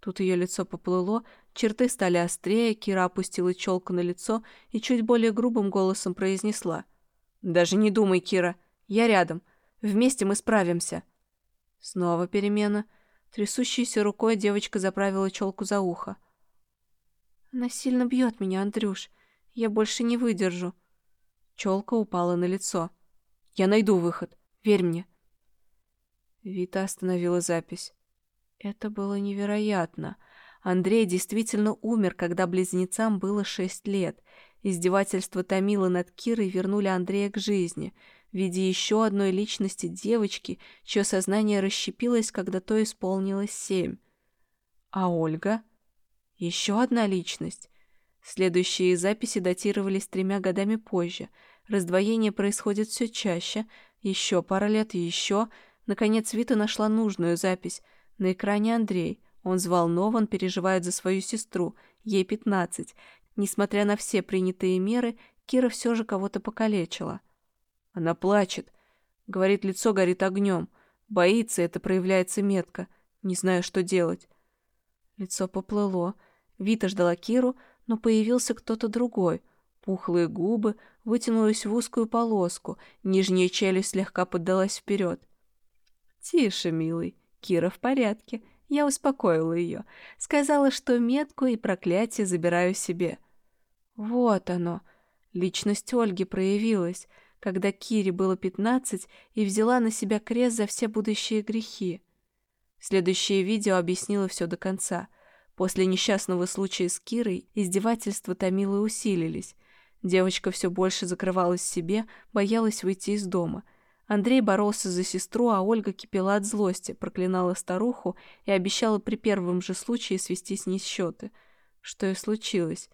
Тут ее лицо поплыло, черты стали острее, Кира опустила челку на лицо и чуть более грубым голосом произнесла. «Даже не думай, Кира, я рядом. Вместе мы справимся». Снова перемена — Трясущейся рукой девочка заправила челку за ухо. «Она сильно бьет меня, Андрюш. Я больше не выдержу». Челка упала на лицо. «Я найду выход. Верь мне». Вита остановила запись. Это было невероятно. Андрей действительно умер, когда близнецам было шесть лет. Издевательства Томила над Кирой вернули Андрея к жизни — в виде еще одной личности девочки, чье сознание расщепилось, когда то исполнилось семь. А Ольга? Еще одна личность. Следующие записи датировались тремя годами позже. Раздвоение происходит все чаще. Еще пара лет, еще. Наконец Вита нашла нужную запись. На экране Андрей. Он взволнован, переживает за свою сестру. Ей пятнадцать. Несмотря на все принятые меры, Кира все же кого-то покалечила. Она плачет. Говорит, лицо горит огнем. Боится, это проявляется метко. Не знаю, что делать. Лицо поплыло. Вита ждала Киру, но появился кто-то другой. Пухлые губы вытянулись в узкую полоску, нижняя челюсть слегка поддалась вперед. «Тише, милый, Кира в порядке. Я успокоила ее. Сказала, что метку и проклятие забираю себе». Вот оно. Личность Ольги проявилась — когда Кире было пятнадцать и взяла на себя крест за все будущие грехи. Следующее видео объяснило все до конца. После несчастного случая с Кирой издевательства Томилы усилились. Девочка все больше закрывалась в себе, боялась выйти из дома. Андрей боролся за сестру, а Ольга кипела от злости, проклинала старуху и обещала при первом же случае свести с ней счеты. Что и случилось.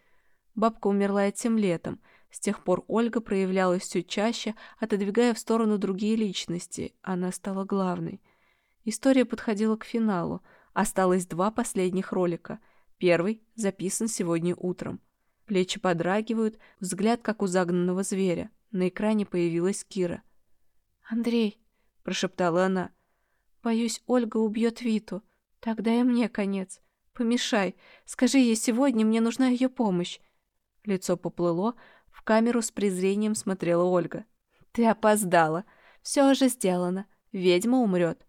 Бабка умерла этим летом. С тех пор Ольга проявлялась все чаще, отодвигая в сторону другие личности. Она стала главной. История подходила к финалу. Осталось два последних ролика. Первый записан сегодня утром. Плечи подрагивают, взгляд как у загнанного зверя. На экране появилась Кира. «Андрей», — прошептала она, — «боюсь, Ольга убьет Виту. Тогда и мне конец. Помешай. Скажи ей сегодня, мне нужна ее помощь». Лицо поплыло, камеру с презрением смотрела Ольга. «Ты опоздала. Все уже сделано. Ведьма умрет».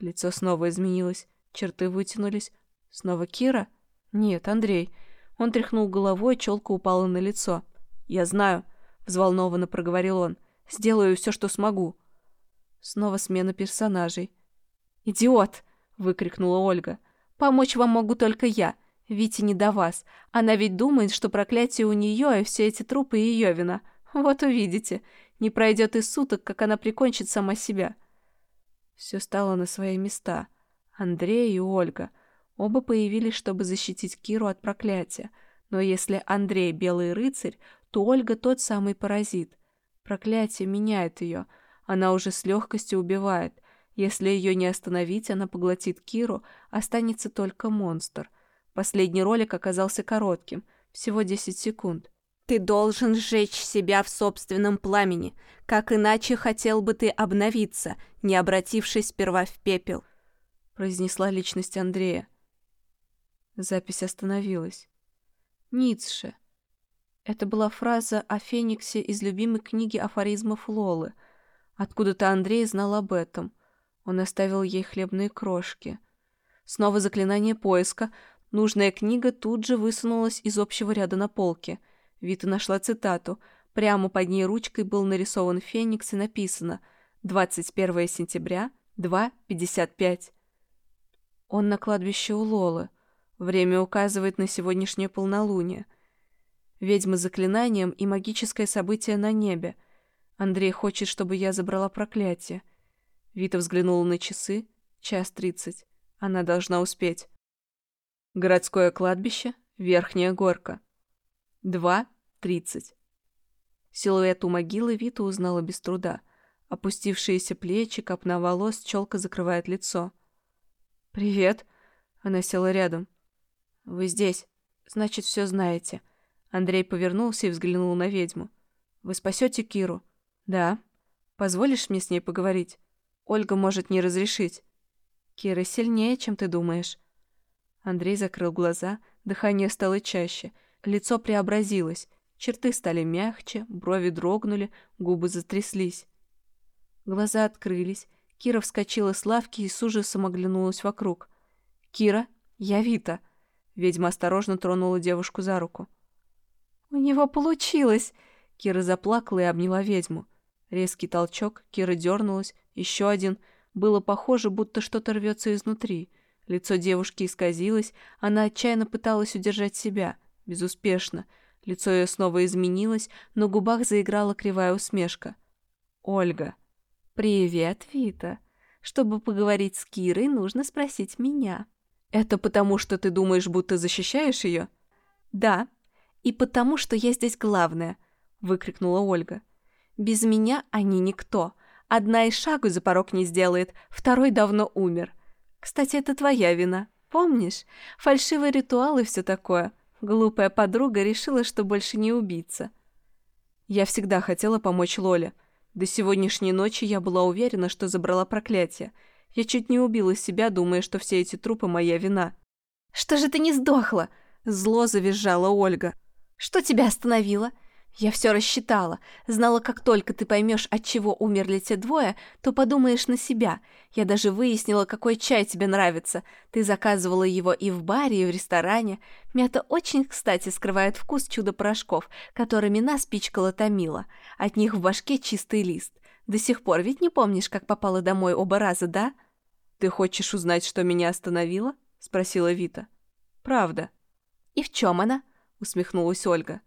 Лицо снова изменилось, черты вытянулись. Снова Кира? Нет, Андрей. Он тряхнул головой, челка упала на лицо. «Я знаю», — взволнованно проговорил он. Сделаю все, что смогу». Снова смена персонажей. «Идиот!» — выкрикнула Ольга. «Помочь вам могу только я. Вите не до вас. Она ведь думает, что проклятие у нее, и все эти трупы ее вина. Вот увидите. Не пройдет и суток, как она прикончит сама себя». Все стало на свои места. Андрей и Ольга. Оба появились, чтобы защитить Киру от проклятия. Но если Андрей — белый рыцарь, то Ольга — тот самый паразит. Проклятие меняет ее. Она уже с легкостью убивает. Если ее не остановить, она поглотит Киру, останется только монстр. Последний ролик оказался коротким, всего 10 секунд. «Ты должен сжечь себя в собственном пламени, как иначе хотел бы ты обновиться, не обратившись сперва в пепел», произнесла личность Андрея. Запись остановилась. Ницше. Это была фраза о Фениксе из любимой книги афоризмов Лолы. Откуда-то Андрей знал об этом. Он оставил ей хлебные крошки. Снова заклинание поиска. Нужная книга тут же высунулась из общего ряда на полке. Вита нашла цитату. Прямо под ней ручкой был нарисован Феникс и написано «21 сентября, 2.55». Он на кладбище у Лолы. Время указывает на сегодняшнее полнолуние ведьмы заклинанием и магическое событие на небе. Андрей хочет, чтобы я забрала проклятие. Вита взглянула на часы. Час тридцать. Она должна успеть. Городское кладбище, Верхняя Горка. Два тридцать. Силуэт у могилы Вита узнала без труда. Опустившиеся плечи, копна волос, челка закрывает лицо. «Привет!» Она села рядом. «Вы здесь. Значит, все знаете. Андрей повернулся и взглянул на ведьму. «Вы спасете Киру?» «Да». «Позволишь мне с ней поговорить?» «Ольга может не разрешить». «Кира сильнее, чем ты думаешь». Андрей закрыл глаза, дыхание стало чаще, лицо преобразилось, черты стали мягче, брови дрогнули, губы затряслись. Глаза открылись, Кира вскочила с лавки и с ужасом оглянулась вокруг. «Кира, я Вита!» Ведьма осторожно тронула девушку за руку. «У него получилось!» Кира заплакала и обняла ведьму. Резкий толчок, Кира дернулась, еще один. Было похоже, будто что-то рвется изнутри. Лицо девушки исказилось, она отчаянно пыталась удержать себя. Безуспешно. Лицо ее снова изменилось, но губах заиграла кривая усмешка. «Ольга». «Привет, Вита. Чтобы поговорить с Кирой, нужно спросить меня». «Это потому, что ты думаешь, будто защищаешь ее?» «Да», и потому, что я здесь главная», — выкрикнула Ольга. «Без меня они никто. Одна и шагу за порог не сделает, второй давно умер. Кстати, это твоя вина, помнишь? Фальшивые ритуалы и все такое. Глупая подруга решила, что больше не убийца». Я всегда хотела помочь Лоле. До сегодняшней ночи я была уверена, что забрала проклятие. Я чуть не убила себя, думая, что все эти трупы моя вина. «Что же ты не сдохла?» Зло завизжала Ольга. Что тебя остановило? Я все рассчитала. Знала, как только ты поймешь, от чего умерли те двое, то подумаешь на себя. Я даже выяснила, какой чай тебе нравится. Ты заказывала его и в баре, и в ресторане. Мята очень, кстати, скрывает вкус чудо-порошков, которыми нас пичкала Томила. От них в башке чистый лист. До сих пор ведь не помнишь, как попала домой оба раза, да? Ты хочешь узнать, что меня остановило? Спросила Вита. Правда. И в чем она? усмехнулась Ольга.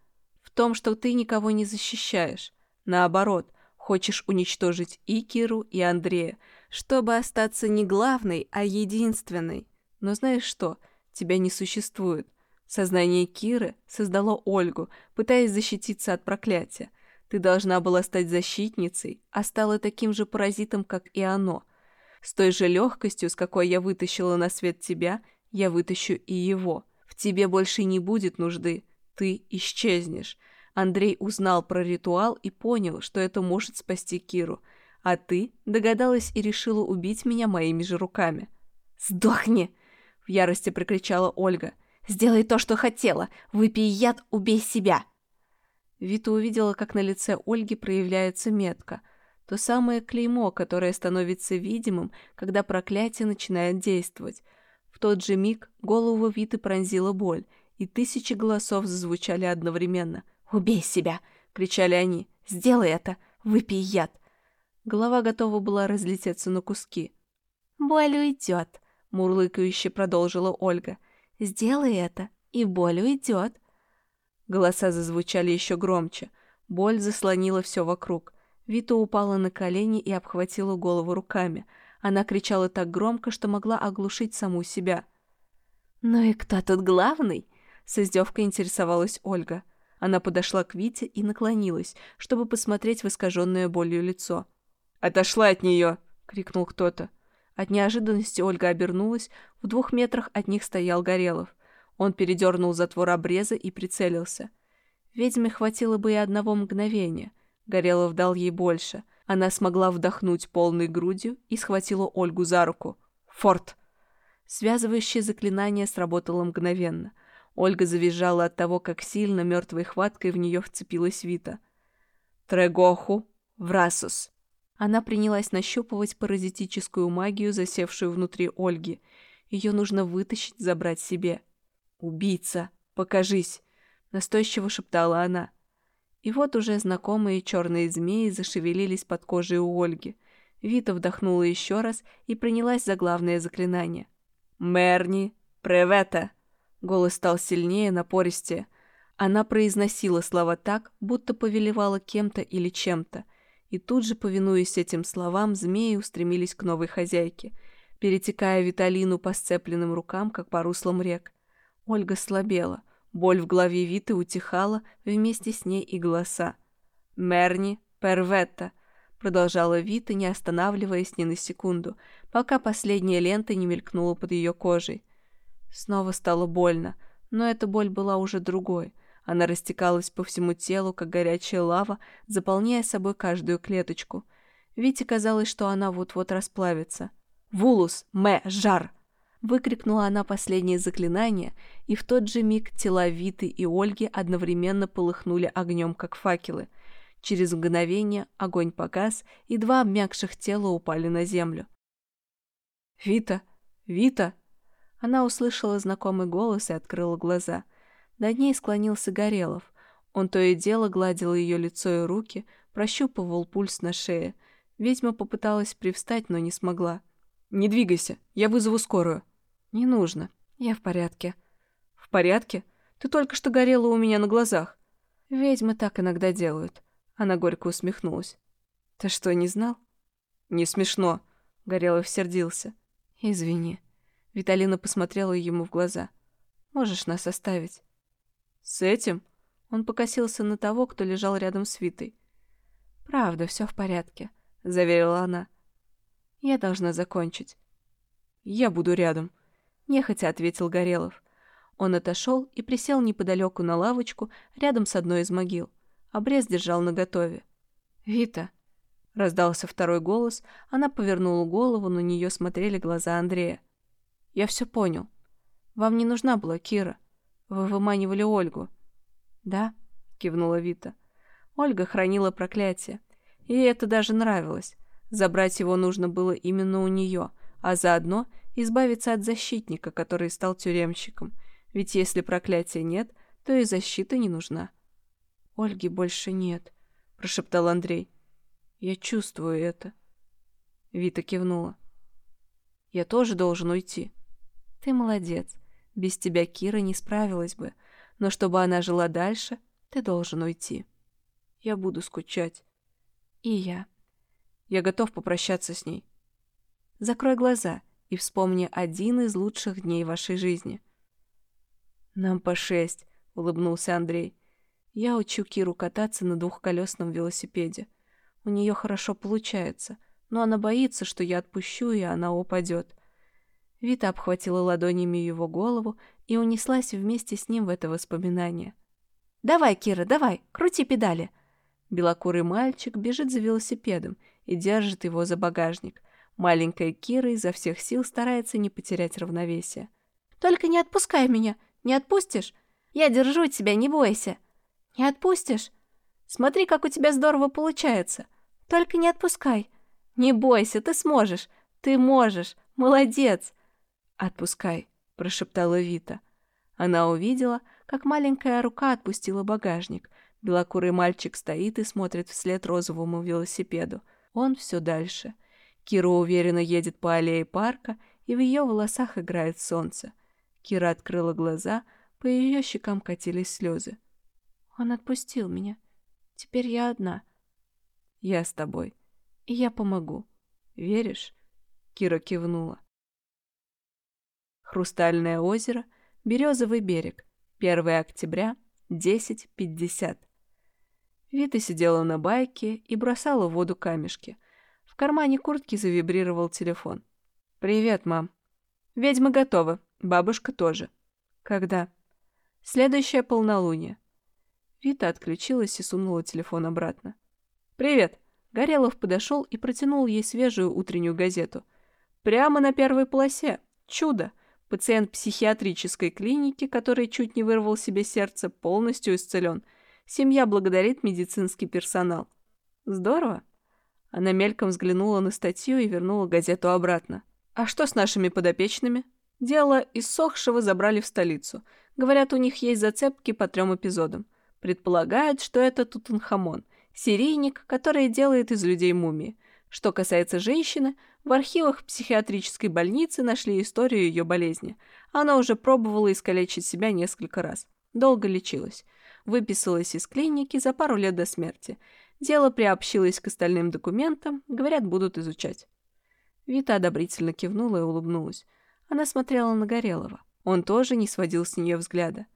Том, что ты никого не защищаешь. Наоборот, Хочешь уничтожить и Киру, и Андрея, чтобы остаться не главной, а единственной. Но знаешь что? Тебя не существует. Сознание Киры создало Ольгу, пытаясь защититься от проклятия. Ты должна была стать защитницей, а стала таким же паразитом, как и оно. С той же легкостью, с какой я вытащила на свет тебя, я вытащу и его. В тебе больше не будет нужды. Ты исчезнешь. Андрей узнал про ритуал и понял, что это может спасти Киру. А ты догадалась и решила убить меня моими же руками. «Сдохни!» — в ярости прикричала Ольга. «Сделай то, что хотела! Выпей яд, убей себя!» Вита увидела, как на лице Ольги проявляется метка. То самое клеймо, которое становится видимым, когда проклятие начинает действовать. В тот же миг голову Виты пронзила боль, и тысячи голосов зазвучали одновременно. «Убей себя!» — кричали они. «Сделай это! Выпей яд!» Голова готова была разлететься на куски. «Боль уйдет!» — мурлыкающе продолжила Ольга. «Сделай это, и боль уйдет!» Голоса зазвучали еще громче. Боль заслонила все вокруг. Вита упала на колени и обхватила голову руками. Она кричала так громко, что могла оглушить саму себя. «Ну и кто тут главный?» — с издевкой интересовалась Ольга. Она подошла к Вите и наклонилась, чтобы посмотреть в искаженное болью лицо. «Отошла от нее!» — крикнул кто-то. От неожиданности Ольга обернулась, в двух метрах от них стоял Горелов. Он передернул затвор обреза и прицелился. Ведьме хватило бы и одного мгновения. Горелов дал ей больше. Она смогла вдохнуть полной грудью и схватила Ольгу за руку. «Форт!» Связывающее заклинание сработало мгновенно. Ольга завизжала от того, как сильно мертвой хваткой в нее вцепилась Вита. «Трегоху! Врасус!» Она принялась нащупывать паразитическую магию, засевшую внутри Ольги. Ее нужно вытащить, забрать себе. «Убийца! Покажись!» — настойчиво шептала она. И вот уже знакомые черные змеи зашевелились под кожей у Ольги. Вита вдохнула еще раз и принялась за главное заклинание. «Мерни! Превета!» Голос стал сильнее, напористее. Она произносила слова так, будто повелевала кем-то или чем-то. И тут же, повинуясь этим словам, змеи устремились к новой хозяйке, перетекая Виталину по сцепленным рукам, как по руслам рек. Ольга слабела. Боль в голове Виты утихала, вместе с ней и голоса. «Мерни, перветта», — продолжала Вита, не останавливаясь ни на секунду, пока последняя лента не мелькнула под ее кожей. Снова стало больно, но эта боль была уже другой. Она растекалась по всему телу, как горячая лава, заполняя собой каждую клеточку. Вите казалось, что она вот-вот расплавится. «Вулус! Мэ! Жар!» Выкрикнула она последнее заклинание, и в тот же миг тела Виты и Ольги одновременно полыхнули огнем, как факелы. Через мгновение огонь погас, и два обмякших тела упали на землю. «Вита! Вита!» Она услышала знакомый голос и открыла глаза. Над ней склонился Горелов. Он то и дело гладил ее лицо и руки, прощупывал пульс на шее. Ведьма попыталась привстать, но не смогла. «Не двигайся, я вызову скорую». «Не нужно. Я в порядке». «В порядке? Ты только что горела у меня на глазах». «Ведьмы так иногда делают». Она горько усмехнулась. «Ты что, не знал?» «Не смешно», — Горелов сердился. «Извини». Виталина посмотрела ему в глаза. «Можешь нас оставить?» «С этим?» Он покосился на того, кто лежал рядом с Витой. «Правда, все в порядке», — заверила она. «Я должна закончить». «Я буду рядом», нехотя ответил Горелов. Он отошел и присел неподалеку на лавочку рядом с одной из могил. Обрез держал наготове. «Вита!» — раздался второй голос. Она повернула голову, на нее смотрели глаза Андрея. «Я все понял. Вам не нужна была Кира. Вы выманивали Ольгу». «Да?» — кивнула Вита. Ольга хранила проклятие. И это даже нравилось. Забрать его нужно было именно у нее, а заодно избавиться от защитника, который стал тюремщиком, ведь если проклятия нет, то и защита не нужна. «Ольги больше нет», — прошептал Андрей. «Я чувствую это». Вита кивнула. «Я тоже должен уйти». «Ты молодец. Без тебя Кира не справилась бы, но чтобы она жила дальше, ты должен уйти. Я буду скучать». И я. Я готов попрощаться с ней. Закрой глаза и вспомни один из лучших дней вашей жизни. Нам по шесть, улыбнулся Андрей. Я учу Киру кататься на двухколесном велосипеде. У нее хорошо получается, но она боится, что я отпущу, и она упадет. Вита обхватила ладонями его голову и унеслась вместе с ним в это воспоминание. «Давай, Кира, давай, крути педали!» Белокурый мальчик бежит за велосипедом и держит его за багажник. Маленькая Кира изо всех сил старается не потерять равновесие. «Только не отпускай меня! Не отпустишь? Я держу тебя, не бойся!» «Не отпустишь? Смотри, как у тебя здорово получается! Только не отпускай! Не бойся, ты сможешь! Ты можешь! Молодец!» «Отпускай!» — прошептала Вита. Она увидела, как маленькая рука отпустила багажник. Белокурый мальчик стоит и смотрит вслед розовому велосипеду. Он все дальше. Кира уверенно едет по аллее парка, и в ее волосах играет солнце. Кира открыла глаза, по ее щекам катились слезы. Он отпустил меня. Теперь я одна. Я с тобой. И я помогу. Веришь? Кира кивнула. Хрустальное озеро, Березовый берег, 1 октября, 10.50. Вита сидела на байке и бросала в воду камешки. В кармане куртки завибрировал телефон. «Привет, мам». «Ведьмы готовы, бабушка тоже». «Когда?» «Следующее полнолуние». Вита отключилась и сунула телефон обратно. «Привет!» Горелов подошел и протянул ей свежую утреннюю газету. «Прямо на первой полосе. Чудо! Пациент психиатрической клиники, который чуть не вырвал себе сердце, полностью исцелен. Семья благодарит медицинский персонал. Здорово. Она мельком взглянула на статью и вернула газету обратно. А что с нашими подопечными? Дело иссохшего забрали в столицу. Говорят, у них есть зацепки по трем эпизодам. Предполагают, что это Тутанхамон, серийник, который делает из людей мумии. Что касается женщины, в архивах психиатрической больницы нашли историю ее болезни. Она уже пробовала искалечить себя несколько раз. Долго лечилась. Выписалась из клиники за пару лет до смерти. Дело приобщилось к остальным документам, говорят, будут изучать. Вита одобрительно кивнула и улыбнулась. Она смотрела на Горелого. Он тоже не сводил с нее взгляда.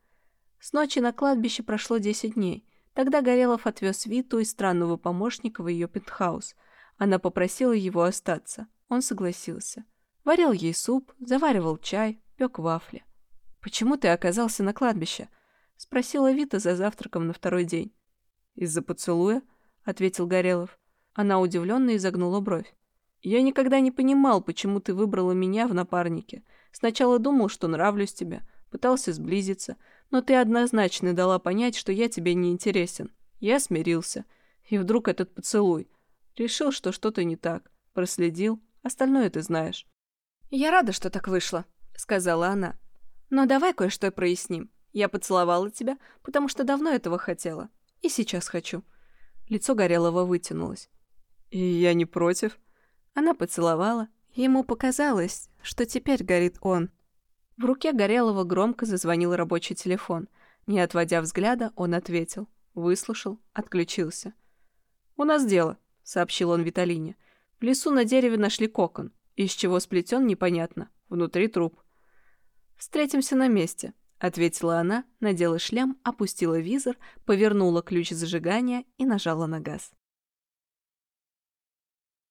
С ночи на кладбище прошло 10 дней. Тогда Горелов отвез Виту и странного помощника в ее пентхаус. Она попросила его остаться. Он согласился. Варил ей суп, заваривал чай, пек вафли. «Почему ты оказался на кладбище?» — спросила Вита за завтраком на второй день. «Из-за поцелуя?» — ответил Горелов. Она удивленно изогнула бровь. «Я никогда не понимал, почему ты выбрала меня в напарнике. Сначала думал, что нравлюсь тебе, пытался сблизиться, но ты однозначно дала понять, что я тебе не интересен. Я смирился. И вдруг этот поцелуй. Решил, что что-то не так. Проследил, Остальное ты знаешь». «Я рада, что так вышло», — сказала она. «Но давай кое-что проясним. Я поцеловала тебя, потому что давно этого хотела. И сейчас хочу». Лицо Горелого вытянулось. «И я не против». Она поцеловала. Ему показалось, что теперь горит он. В руке Горелого громко зазвонил рабочий телефон. Не отводя взгляда, он ответил. Выслушал, отключился. «У нас дело», — сообщил он Виталине. В лесу на дереве нашли кокон. Из чего сплетен, непонятно. Внутри труп. «Встретимся на месте», — ответила она, надела шлем, опустила визор, повернула ключ зажигания и нажала на газ.